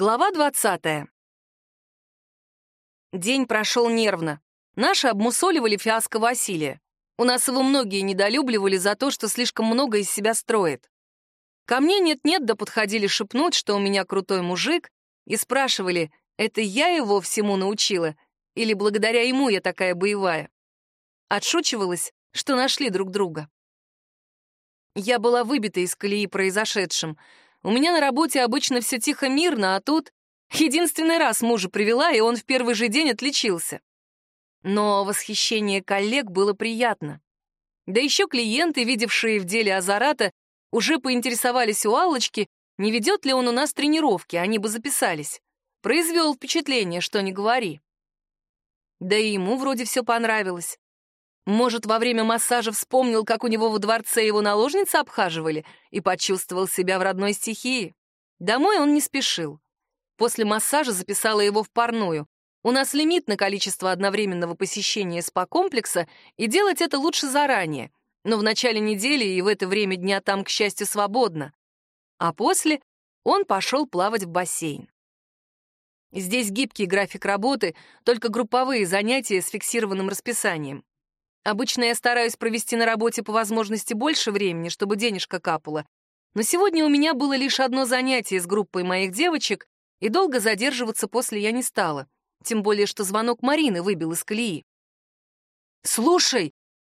Глава 20. День прошел нервно. Наши обмусоливали фиаско Василия. У нас его многие недолюбливали за то, что слишком много из себя строит. Ко мне нет-нет, да подходили шепнуть, что у меня крутой мужик, и спрашивали, это я его всему научила, или благодаря ему я такая боевая. Отшучивалась, что нашли друг друга. Я была выбита из колеи произошедшим — у меня на работе обычно все тихо-мирно, а тут единственный раз мужа привела, и он в первый же день отличился. Но восхищение коллег было приятно. Да еще клиенты, видевшие в деле Азарата, уже поинтересовались у Аллочки, не ведет ли он у нас тренировки, они бы записались. Произвел впечатление, что не говори. Да и ему вроде все понравилось. Может, во время массажа вспомнил, как у него во дворце его наложницы обхаживали, и почувствовал себя в родной стихии. Домой он не спешил. После массажа записала его в парную. У нас лимит на количество одновременного посещения спа-комплекса, и делать это лучше заранее. Но в начале недели и в это время дня там, к счастью, свободно. А после он пошел плавать в бассейн. Здесь гибкий график работы, только групповые занятия с фиксированным расписанием. Обычно я стараюсь провести на работе по возможности больше времени, чтобы денежка капала. Но сегодня у меня было лишь одно занятие с группой моих девочек, и долго задерживаться после я не стала. Тем более, что звонок Марины выбил из колеи. «Слушай,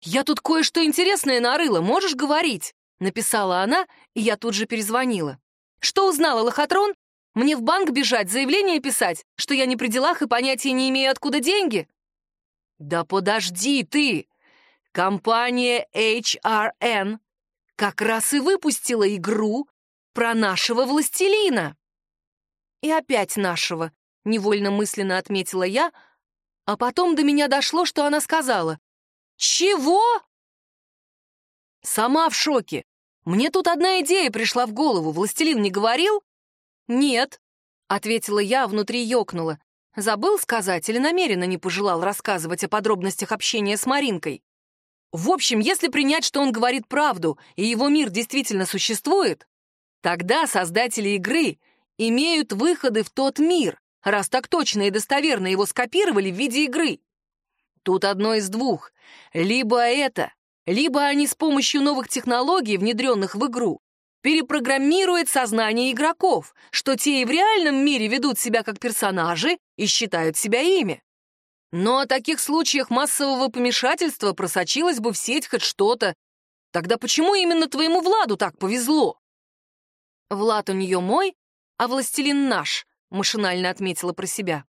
я тут кое-что интересное нарыла, можешь говорить?» Написала она, и я тут же перезвонила. «Что узнала, Лохотрон? Мне в банк бежать, заявление писать, что я не при делах и понятия не имею, откуда деньги?» «Да подожди ты! Компания HRN как раз и выпустила игру про нашего властелина. И опять нашего, невольно мысленно отметила я, а потом до меня дошло, что она сказала. «Чего?» Сама в шоке. Мне тут одна идея пришла в голову. Властелин не говорил? Нет, ответила я, внутри ёкнула. Забыл сказать или намеренно не пожелал рассказывать о подробностях общения с Маринкой? В общем, если принять, что он говорит правду, и его мир действительно существует, тогда создатели игры имеют выходы в тот мир, раз так точно и достоверно его скопировали в виде игры. Тут одно из двух. Либо это, либо они с помощью новых технологий, внедренных в игру, перепрограммируют сознание игроков, что те и в реальном мире ведут себя как персонажи и считают себя ими. Но о таких случаях массового помешательства просочилось бы в сеть хоть что-то. Тогда почему именно твоему Владу так повезло? Влад у нее мой, а властелин наш, машинально отметила про себя.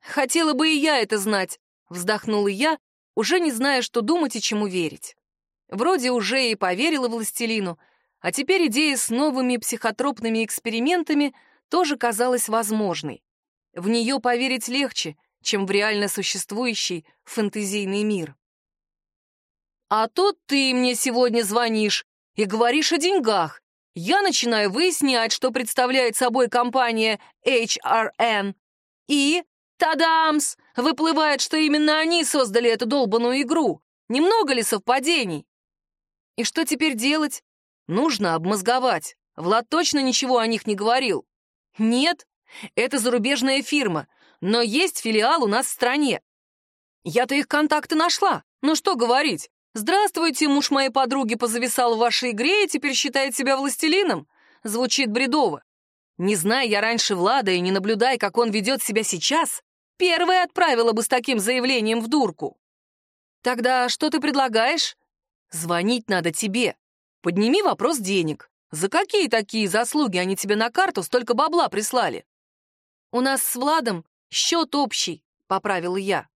Хотела бы и я это знать, вздохнула я, уже не зная, что думать и чему верить. Вроде уже и поверила властелину, а теперь идея с новыми психотропными экспериментами тоже казалась возможной. В нее поверить легче — чем в реально существующий фэнтезийный мир. А тут ты мне сегодня звонишь и говоришь о деньгах. Я начинаю выяснять, что представляет собой компания HRN. И, тадамс, выплывает, что именно они создали эту долбанную игру. Немного ли совпадений? И что теперь делать? Нужно обмозговать. Влад точно ничего о них не говорил. Нет, это зарубежная фирма, но есть филиал у нас в стране. Я-то их контакты нашла. Ну что говорить? Здравствуйте, муж моей подруги позависал в вашей игре и теперь считает себя властелином? Звучит бредово. Не зная я раньше Влада и не наблюдая, как он ведет себя сейчас, первая отправила бы с таким заявлением в дурку. Тогда что ты предлагаешь? Звонить надо тебе. Подними вопрос денег. За какие такие заслуги они тебе на карту столько бабла прислали? У нас с Владом Счет общий, — поправил я.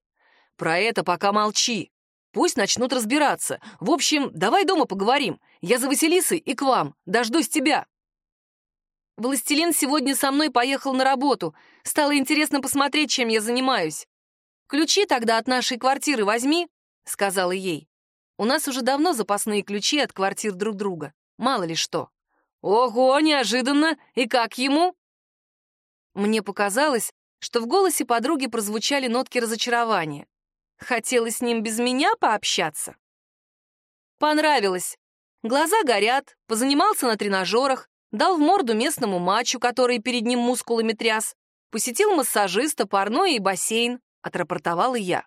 Про это пока молчи. Пусть начнут разбираться. В общем, давай дома поговорим. Я за Василисой и к вам. Дождусь тебя. Властелин сегодня со мной поехал на работу. Стало интересно посмотреть, чем я занимаюсь. Ключи тогда от нашей квартиры возьми, — сказала ей. У нас уже давно запасные ключи от квартир друг друга. Мало ли что. Ого, неожиданно! И как ему? Мне показалось, что в голосе подруги прозвучали нотки разочарования. Хотела с ним без меня пообщаться? Понравилось. Глаза горят, позанимался на тренажерах, дал в морду местному мачу, который перед ним мускулами тряс, посетил массажиста, парное и бассейн, отрапортовала я.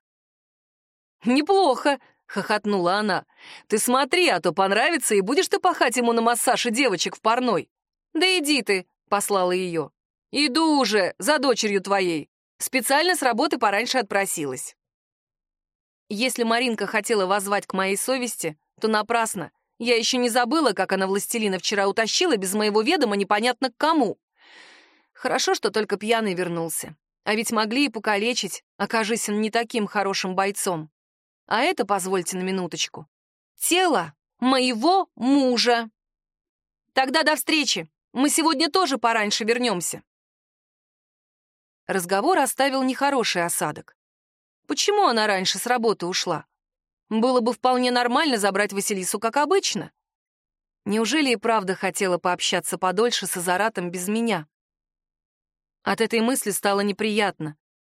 «Неплохо», — хохотнула она. «Ты смотри, а то понравится, и будешь ты пахать ему на массаж и девочек в парной». «Да иди ты», — послала ее. «Иду уже, за дочерью твоей. Специально с работы пораньше отпросилась». Если Маринка хотела воззвать к моей совести, то напрасно. Я еще не забыла, как она властелина вчера утащила без моего ведома непонятно к кому. Хорошо, что только пьяный вернулся. А ведь могли и покалечить, окажись он не таким хорошим бойцом. А это, позвольте на минуточку, тело моего мужа. Тогда до встречи. Мы сегодня тоже пораньше вернемся. Разговор оставил нехороший осадок. Почему она раньше с работы ушла? Было бы вполне нормально забрать Василису, как обычно. Неужели и правда хотела пообщаться подольше с Азаратом без меня? От этой мысли стало неприятно.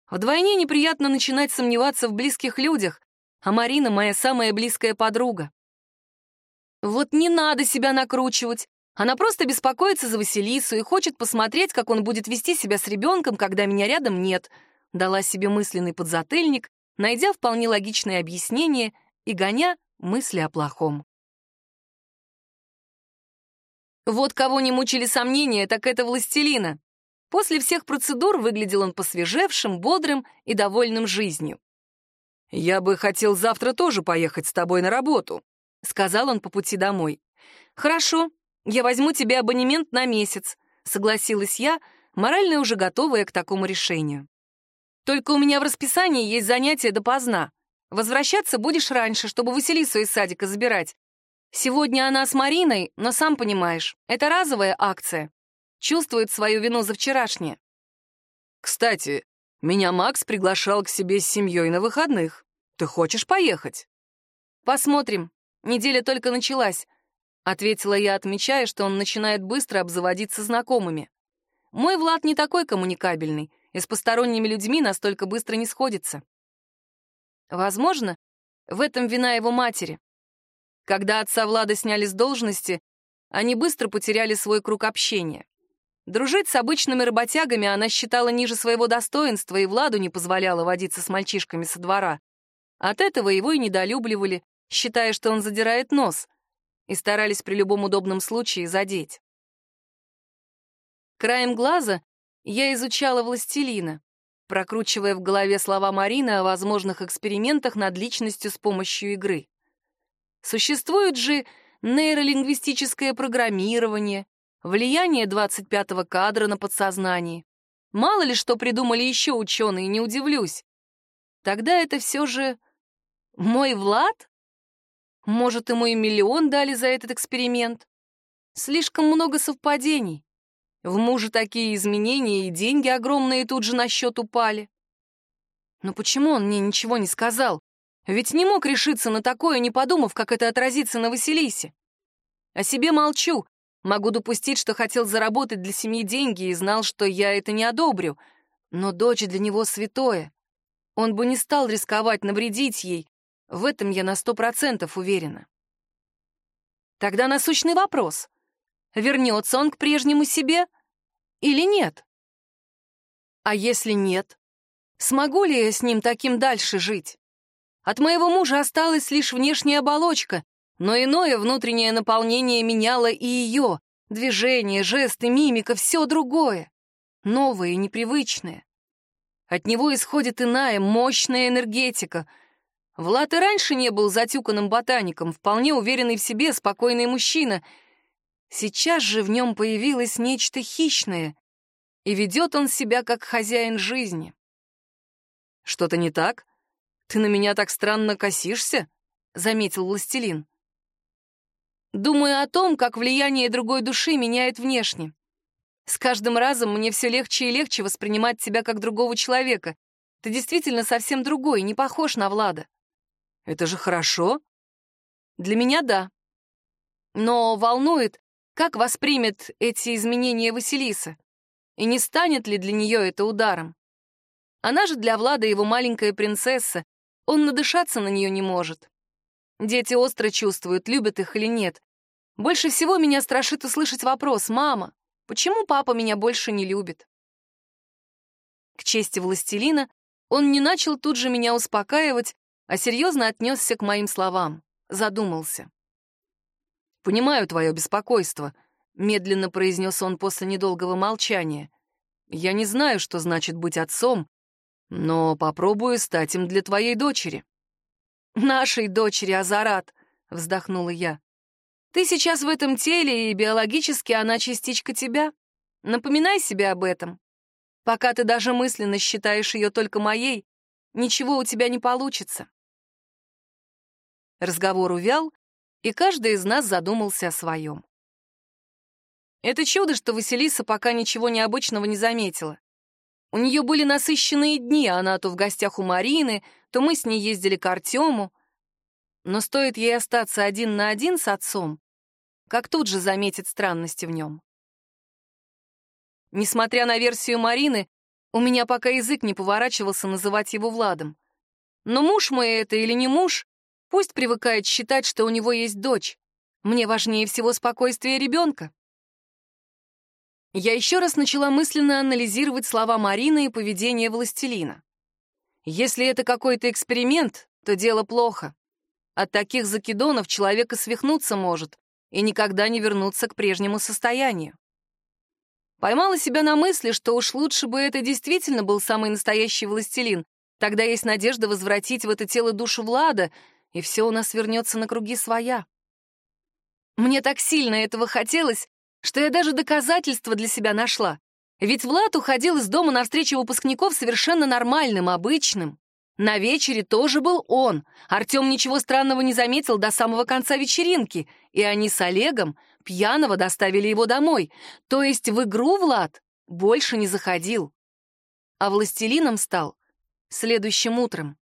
Вдвойне неприятно начинать сомневаться в близких людях, а Марина — моя самая близкая подруга. Вот не надо себя накручивать. Она просто беспокоится за Василису и хочет посмотреть, как он будет вести себя с ребенком, когда меня рядом нет. Дала себе мысленный подзатыльник, найдя вполне логичное объяснение и гоня мысли о плохом. Вот кого не мучили сомнения, так это властелина. После всех процедур выглядел он посвежевшим, бодрым и довольным жизнью. «Я бы хотел завтра тоже поехать с тобой на работу», — сказал он по пути домой. «Хорошо, я возьму тебе абонемент на месяц», — согласилась я, морально уже готовая к такому решению. «Только у меня в расписании есть занятия допоздна. Возвращаться будешь раньше, чтобы Василису из садика забирать. Сегодня она с Мариной, но сам понимаешь, это разовая акция чувствует свою вину за вчерашнее. «Кстати, меня Макс приглашал к себе с семьей на выходных. Ты хочешь поехать?» «Посмотрим. Неделя только началась», — ответила я, отмечая, что он начинает быстро обзаводиться знакомыми. «Мой Влад не такой коммуникабельный, и с посторонними людьми настолько быстро не сходится». Возможно, в этом вина его матери. Когда отца Влада сняли с должности, они быстро потеряли свой круг общения. Дружить с обычными работягами она считала ниже своего достоинства и Владу не позволяла водиться с мальчишками со двора. От этого его и недолюбливали, считая, что он задирает нос, и старались при любом удобном случае задеть. Краем глаза я изучала «Властелина», прокручивая в голове слова Марины о возможных экспериментах над личностью с помощью игры. Существует же нейролингвистическое программирование, влияние 25-го кадра на подсознание. Мало ли что придумали еще ученые, не удивлюсь. Тогда это все же мой Влад? Может, ему и миллион дали за этот эксперимент? Слишком много совпадений. В муже такие изменения и деньги огромные тут же на счет упали. Но почему он мне ничего не сказал? Ведь не мог решиться на такое, не подумав, как это отразится на Василисе. О себе молчу, Могу допустить, что хотел заработать для семьи деньги и знал, что я это не одобрю. Но дочь для него святое. Он бы не стал рисковать навредить ей. В этом я на сто процентов уверена. Тогда насущный вопрос. Вернется он к прежнему себе или нет? А если нет? Смогу ли я с ним таким дальше жить? От моего мужа осталась лишь внешняя оболочка, но иное внутреннее наполнение меняло и ее. Движения, жесты, мимика — все другое. Новое непривычное. От него исходит иная, мощная энергетика. Влад и раньше не был затюканным ботаником, вполне уверенный в себе, спокойный мужчина. Сейчас же в нем появилось нечто хищное, и ведет он себя как хозяин жизни. «Что-то не так? Ты на меня так странно косишься?» — заметил властелин. Думаю о том, как влияние другой души меняет внешне. С каждым разом мне все легче и легче воспринимать тебя как другого человека. Ты действительно совсем другой, не похож на Влада. Это же хорошо. Для меня — да. Но волнует, как воспримет эти изменения Василиса. И не станет ли для нее это ударом? Она же для Влада его маленькая принцесса. Он надышаться на нее не может. Дети остро чувствуют, любят их или нет. Больше всего меня страшит услышать вопрос «Мама, почему папа меня больше не любит?» К чести властелина, он не начал тут же меня успокаивать, а серьезно отнесся к моим словам, задумался. «Понимаю твое беспокойство», — медленно произнес он после недолгого молчания. «Я не знаю, что значит быть отцом, но попробую стать им для твоей дочери». «Нашей дочери, Азарат», — вздохнула я. «Ты сейчас в этом теле, и биологически она частичка тебя. Напоминай себе об этом. Пока ты даже мысленно считаешь ее только моей, ничего у тебя не получится». Разговор увял, и каждый из нас задумался о своем. Это чудо, что Василиса пока ничего необычного не заметила. У нее были насыщенные дни, она то в гостях у Марины, то мы с ней ездили к Артему. Но стоит ей остаться один на один с отцом, как тут же заметит странности в нем. Несмотря на версию Марины, у меня пока язык не поворачивался называть его Владом. Но муж мой это или не муж, Пусть привыкает считать, что у него есть дочь. Мне важнее всего спокойствие ребенка. Я еще раз начала мысленно анализировать слова Марины и поведение властелина. Если это какой-то эксперимент, то дело плохо. От таких закидонов человек и свихнуться может, и никогда не вернуться к прежнему состоянию. Поймала себя на мысли, что уж лучше бы это действительно был самый настоящий властелин. Тогда есть надежда возвратить в это тело душу Влада, и все у нас вернется на круги своя. Мне так сильно этого хотелось, что я даже доказательства для себя нашла. Ведь Влад уходил из дома на встречу выпускников совершенно нормальным, обычным. На вечере тоже был он. Артем ничего странного не заметил до самого конца вечеринки, и они с Олегом пьяного доставили его домой. То есть в игру Влад больше не заходил. А властелином стал следующим утром.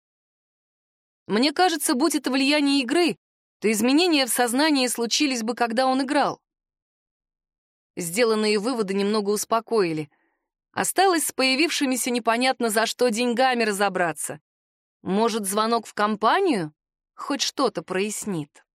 Мне кажется, будь это влияние игры, то изменения в сознании случились бы, когда он играл. Сделанные выводы немного успокоили. Осталось с появившимися непонятно за что деньгами разобраться. Может, звонок в компанию хоть что-то прояснит.